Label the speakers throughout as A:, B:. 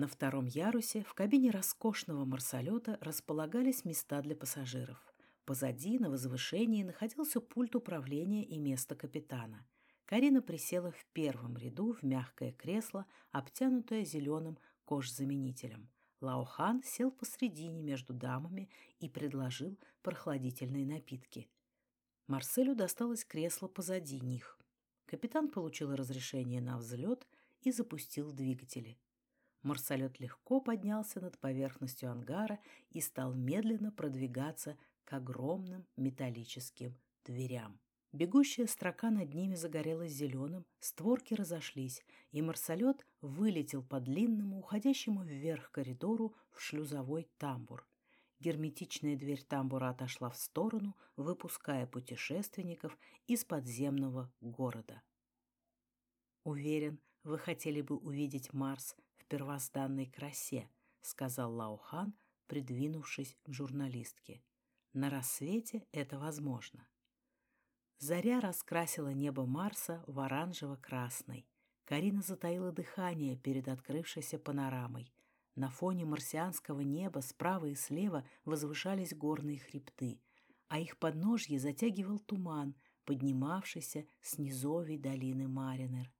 A: На втором ярусе в кабине роскошного марсолета располагались места для пассажиров. Позади, на возвышении, находился пульт управления и место капитана. Карина присела в первом ряду в мягкое кресло, обтянутое зеленым кожзаменителем. Лаохан сел посредине между дамами и предложил прохладительные напитки. Марселю досталось кресло позади них. Капитан получил разрешение на взлет и запустил двигатели. Марсолет легко поднялся над поверхностью ангара и стал медленно продвигаться к огромным металлическим дверям. Бегущая строка над ними загорелась зеленым, створки разошлись, и марсолет вылетел по длинному, уходящему вверх коридору в шлюзовой тамбур. Герметичная дверь тамбура отошла в сторону, выпуская путешественников из подземного города. «Уверен, вы хотели бы увидеть Марс первозданной красе», сказал Лаухан, придвинувшись к журналистке. «На рассвете это возможно». Заря раскрасила небо Марса в оранжево-красный. Карина затаила дыхание перед открывшейся панорамой. На фоне марсианского неба справа и слева возвышались горные хребты, а их подножье затягивал туман, поднимавшийся с низовий долины Маринер.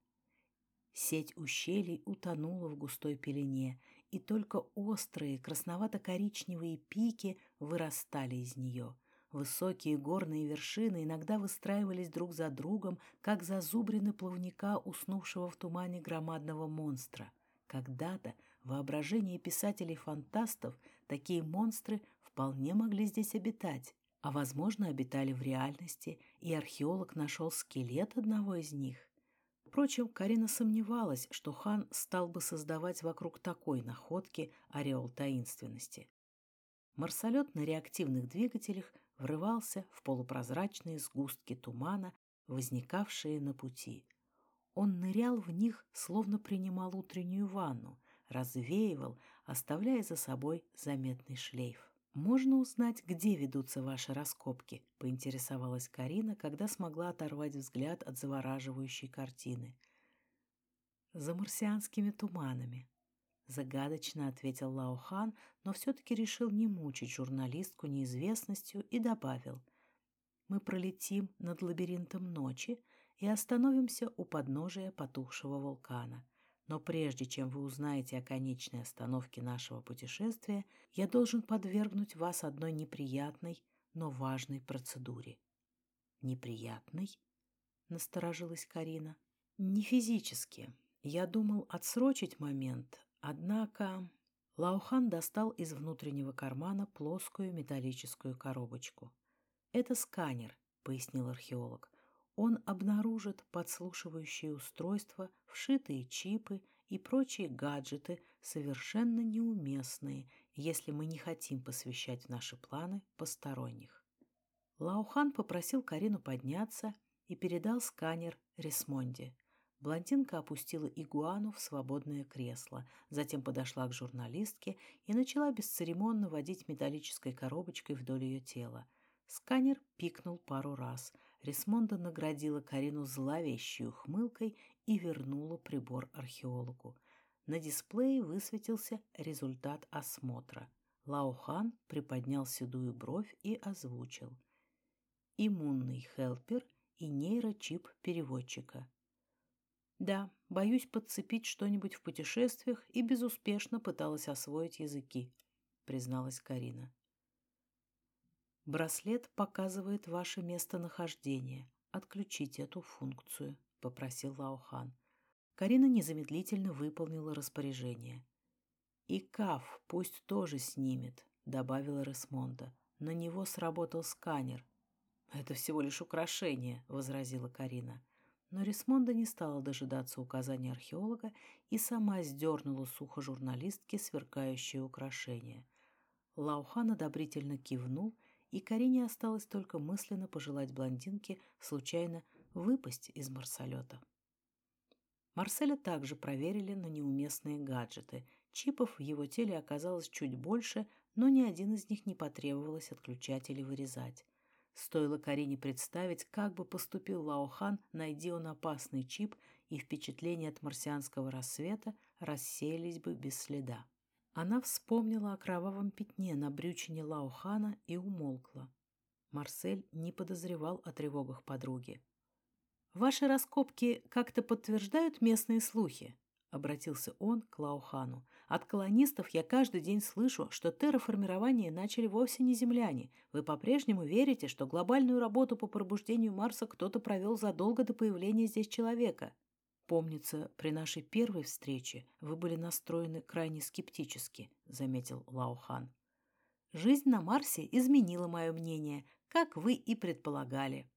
A: Сеть ущелий утонула в густой пелене, и только острые красновато-коричневые пики вырастали из нее. Высокие горные вершины иногда выстраивались друг за другом, как зазубрины плавника, уснувшего в тумане громадного монстра. Когда-то воображение писателей-фантастов такие монстры вполне могли здесь обитать, а, возможно, обитали в реальности, и археолог нашел скелет одного из них. Впрочем, Карина сомневалась, что хан стал бы создавать вокруг такой находки ореол таинственности. Марсолет на реактивных двигателях врывался в полупрозрачные сгустки тумана, возникавшие на пути. Он нырял в них, словно принимал утреннюю ванну, развеивал, оставляя за собой заметный шлейф. «Можно узнать, где ведутся ваши раскопки?» — поинтересовалась Карина, когда смогла оторвать взгляд от завораживающей картины. «За марсианскими туманами», — загадочно ответил Лаохан, но все-таки решил не мучить журналистку неизвестностью и добавил. «Мы пролетим над лабиринтом ночи и остановимся у подножия потухшего вулкана. Но прежде чем вы узнаете о конечной остановке нашего путешествия, я должен подвергнуть вас одной неприятной, но важной процедуре. Неприятной? Насторожилась Карина. Не физически. Я думал отсрочить момент, однако... Лаухан достал из внутреннего кармана плоскую металлическую коробочку. «Это сканер», — пояснил археолог он обнаружит подслушивающие устройства, вшитые чипы и прочие гаджеты, совершенно неуместные, если мы не хотим посвящать в наши планы посторонних. Лаухан попросил Карину подняться и передал сканер Ресмонде. Блондинка опустила игуану в свободное кресло, затем подошла к журналистке и начала бесцеремонно водить металлической коробочкой вдоль ее тела. Сканер пикнул пару раз – Рисмонда наградила Карину зловещей ухмылкой и вернула прибор археологу. На дисплее высветился результат осмотра. Лаухан приподнял седую бровь и озвучил. Иммунный хелпер и нейрочип переводчика. Да, боюсь подцепить что-нибудь в путешествиях и безуспешно пыталась освоить языки, призналась Карина. Браслет показывает ваше местонахождение. Отключите эту функцию, попросил Лаухан. Карина незамедлительно выполнила распоряжение. И Каф пусть тоже снимет, добавила Ресмонда. На него сработал сканер. Это всего лишь украшение, возразила Карина. Но Ресмонда не стала дожидаться указаний археолога и сама сдернула сухо журналистке сверкающее украшение. Лаухан одобрительно кивнул и Карине осталось только мысленно пожелать блондинке случайно выпасть из марсолета. Марселя также проверили на неуместные гаджеты. Чипов в его теле оказалось чуть больше, но ни один из них не потребовалось отключать или вырезать. Стоило Карине представить, как бы поступил Лаохан, найди он опасный чип, и впечатления от марсианского рассвета рассеялись бы без следа. Она вспомнила о кровавом пятне на брючине Лаухана и умолкла. Марсель не подозревал о тревогах подруги. «Ваши раскопки как-то подтверждают местные слухи?» — обратился он к Лаухану. «От колонистов я каждый день слышу, что терраформирование начали вовсе не земляне. Вы по-прежнему верите, что глобальную работу по пробуждению Марса кто-то провел задолго до появления здесь человека?» «Помнится, при нашей первой встрече вы были настроены крайне скептически», — заметил Лаухан. «Жизнь на Марсе изменила мое мнение, как вы и предполагали».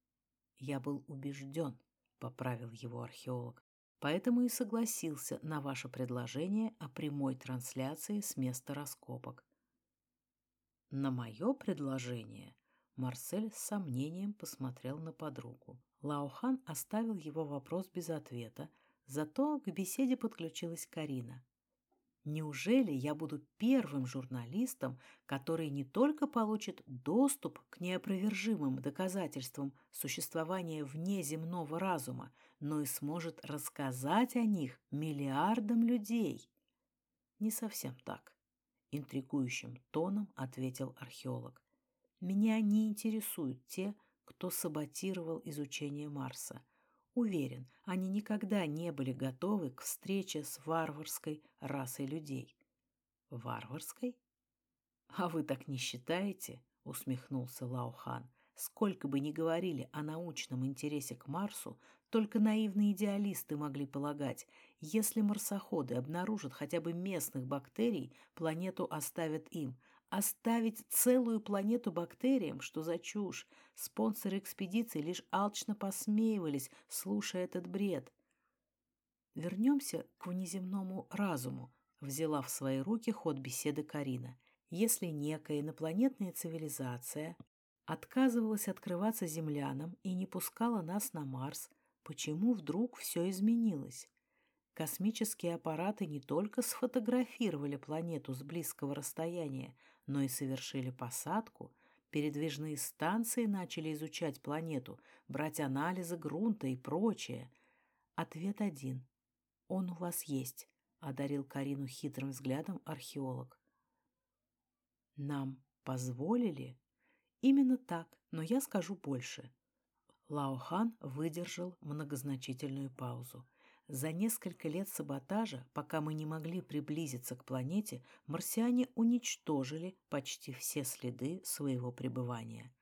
A: «Я был убежден», — поправил его археолог, поэтому и согласился на ваше предложение о прямой трансляции с места раскопок. На мое предложение Марсель с сомнением посмотрел на подругу. Лаухан оставил его вопрос без ответа, зато к беседе подключилась Карина. Неужели я буду первым журналистом, который не только получит доступ к неопровержимым доказательствам существования внеземного разума, но и сможет рассказать о них миллиардам людей? Не совсем так, интригующим тоном ответил археолог. Меня не интересуют те, кто саботировал изучение Марса – Уверен, они никогда не были готовы к встрече с варварской расой людей. Варварской? А вы так не считаете? Усмехнулся Лаухан. Сколько бы ни говорили о научном интересе к Марсу, только наивные идеалисты могли полагать, если марсоходы обнаружат хотя бы местных бактерий, планету оставят им, Оставить целую планету бактериям, что за чушь? Спонсоры экспедиции лишь алчно посмеивались, слушая этот бред. Вернемся к внеземному разуму, взяла в свои руки ход беседы Карина. Если некая инопланетная цивилизация отказывалась открываться землянам и не пускала нас на Марс, почему вдруг все изменилось? Космические аппараты не только сфотографировали планету с близкого расстояния, но и совершили посадку, передвижные станции начали изучать планету, брать анализы грунта и прочее. Ответ один. «Он у вас есть», — одарил Карину хитрым взглядом археолог. «Нам позволили?» «Именно так, но я скажу больше». Лаохан выдержал многозначительную паузу. За несколько лет саботажа, пока мы не могли приблизиться к планете, марсиане уничтожили почти все следы своего пребывания.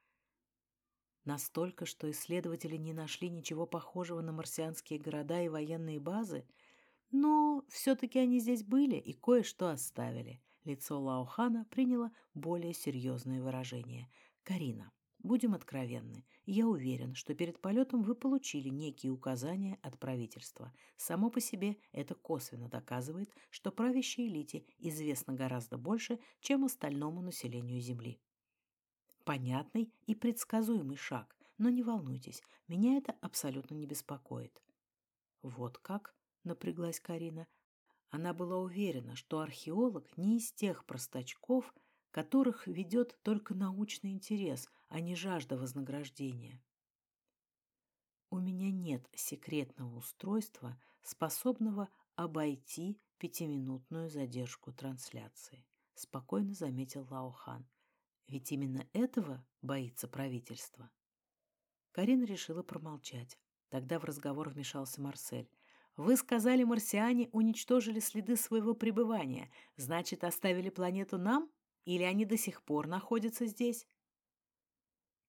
A: Настолько, что исследователи не нашли ничего похожего на марсианские города и военные базы, но все-таки они здесь были и кое-что оставили. Лицо Лаухана приняло более серьезное выражение. «Карина, Будем откровенны. Я уверен, что перед полетом вы получили некие указания от правительства. Само по себе это косвенно доказывает, что правящей элите известно гораздо больше, чем остальному населению Земли. Понятный и предсказуемый шаг, но не волнуйтесь, меня это абсолютно не беспокоит. Вот как, напряглась Карина. Она была уверена, что археолог не из тех простачков, которых ведет только научный интерес, а не жажда вознаграждения. У меня нет секретного устройства, способного обойти пятиминутную задержку трансляции, спокойно заметил Лаохан. Ведь именно этого боится правительство. Карина решила промолчать. Тогда в разговор вмешался Марсель. «Вы сказали, марсиане уничтожили следы своего пребывания. Значит, оставили планету нам?» Или они до сих пор находятся здесь?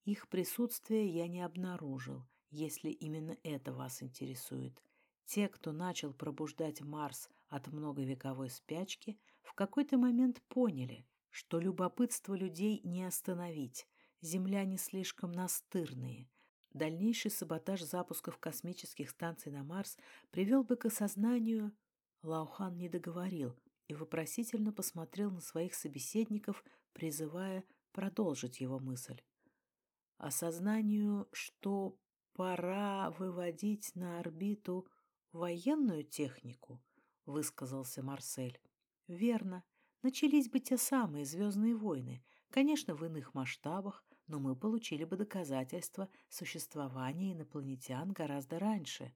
A: Их присутствие я не обнаружил, если именно это вас интересует. Те, кто начал пробуждать Марс от многовековой спячки, в какой-то момент поняли, что любопытство людей не остановить, земляне слишком настырные. Дальнейший саботаж запусков космических станций на Марс привел бы к осознанию... Лаухан не договорил, и вопросительно посмотрел на своих собеседников, призывая продолжить его мысль. Осознанию, что пора выводить на орбиту военную технику, высказался Марсель. Верно. Начались бы те самые «Звездные войны», конечно, в иных масштабах, но мы получили бы доказательства существования инопланетян гораздо раньше.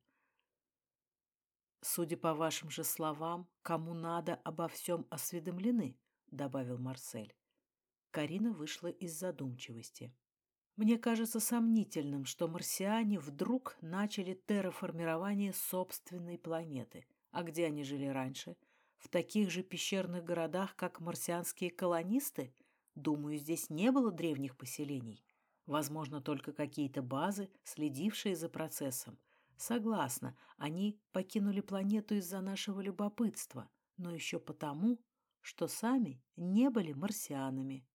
A: «Судя по вашим же словам, кому надо обо всем осведомлены», — добавил Марсель. Карина вышла из задумчивости. Мне кажется сомнительным, что марсиане вдруг начали терраформирование собственной планеты. А где они жили раньше? В таких же пещерных городах, как марсианские колонисты? Думаю, здесь не было древних поселений. Возможно, только какие-то базы, следившие за процессом. Согласна, они покинули планету из-за нашего любопытства, но еще потому, что сами не были марсианами.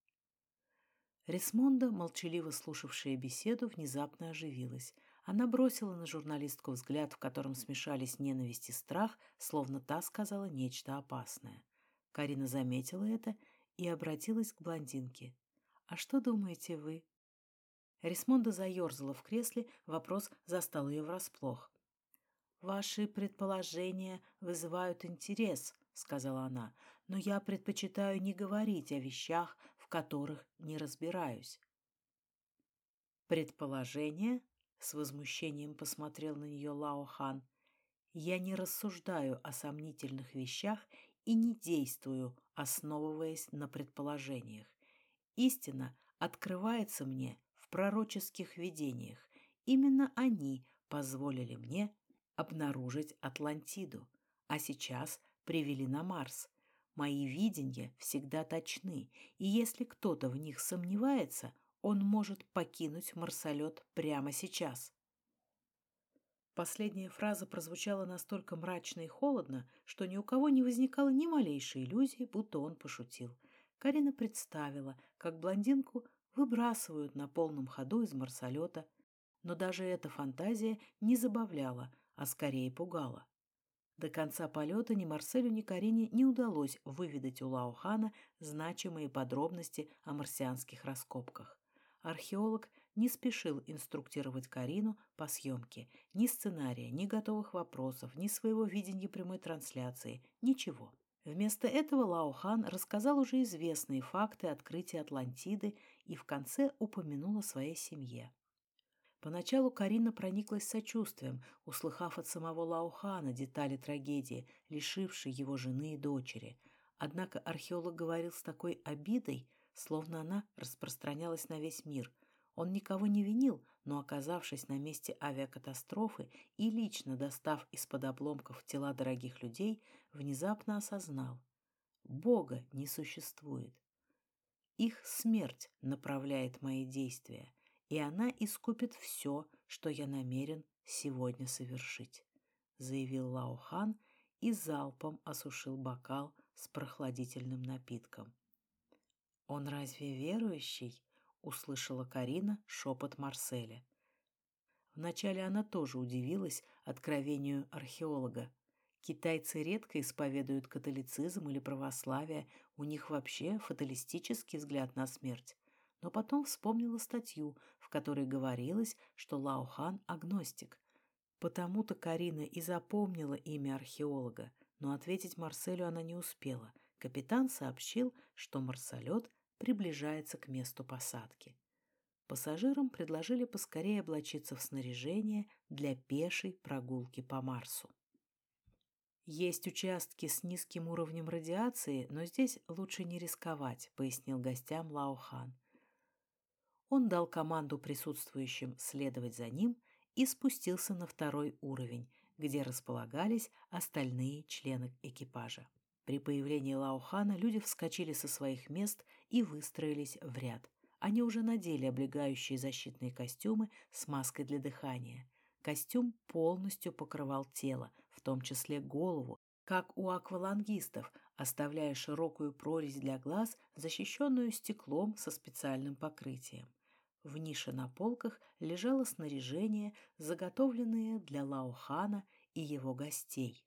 A: Ресмонда, молчаливо слушавшая беседу, внезапно оживилась. Она бросила на журналистку взгляд, в котором смешались ненависть и страх, словно та сказала нечто опасное. Карина заметила это и обратилась к блондинке. «А что думаете вы?» Ресмонда заерзала в кресле, вопрос застал ее врасплох. «Ваши предположения вызывают интерес», — сказала она, «но я предпочитаю не говорить о вещах, которых не разбираюсь. Предположение? С возмущением посмотрел на нее Лао Хан. Я не рассуждаю о сомнительных вещах и не действую, основываясь на предположениях. Истина открывается мне в пророческих видениях. Именно они позволили мне обнаружить Атлантиду, а сейчас привели на Марс. Мои видения всегда точны, и если кто-то в них сомневается, он может покинуть марсолет прямо сейчас. Последняя фраза прозвучала настолько мрачно и холодно, что ни у кого не возникало ни малейшей иллюзии, будто он пошутил. Карина представила, как блондинку выбрасывают на полном ходу из марсолета, но даже эта фантазия не забавляла, а скорее пугала. До конца полета ни Марселю, ни Карине не удалось выведать у Лаухана значимые подробности о марсианских раскопках. Археолог не спешил инструктировать Карину по съемке. Ни сценария, ни готовых вопросов, ни своего видения прямой трансляции. Ничего. Вместо этого Лаухан рассказал уже известные факты открытия Атлантиды и в конце упомянул о своей семье. Поначалу Карина прониклась сочувствием, услыхав от самого Лаухана детали трагедии, лишившей его жены и дочери. Однако археолог говорил с такой обидой, словно она распространялась на весь мир. Он никого не винил, но, оказавшись на месте авиакатастрофы и лично достав из-под обломков тела дорогих людей, внезапно осознал – Бога не существует. Их смерть направляет мои действия – и она искупит все, что я намерен сегодня совершить», — заявил Лаохан и залпом осушил бокал с прохладительным напитком. «Он разве верующий?» — услышала Карина шепот Марселя. Вначале она тоже удивилась откровению археолога. Китайцы редко исповедуют католицизм или православие, у них вообще фаталистический взгляд на смерть но потом вспомнила статью, в которой говорилось, что Лаухан – агностик. Потому-то Карина и запомнила имя археолога, но ответить Марселю она не успела. Капитан сообщил, что марсолет приближается к месту посадки. Пассажирам предложили поскорее облачиться в снаряжение для пешей прогулки по Марсу. «Есть участки с низким уровнем радиации, но здесь лучше не рисковать», — пояснил гостям Лаухан. Он дал команду присутствующим следовать за ним и спустился на второй уровень, где располагались остальные члены экипажа. При появлении Лаухана люди вскочили со своих мест и выстроились в ряд. Они уже надели облегающие защитные костюмы с маской для дыхания. Костюм полностью покрывал тело, в том числе голову, как у аквалангистов, оставляя широкую прорезь для глаз, защищенную стеклом со специальным покрытием. В нише на полках лежало снаряжение, заготовленное для Лаохана и его гостей.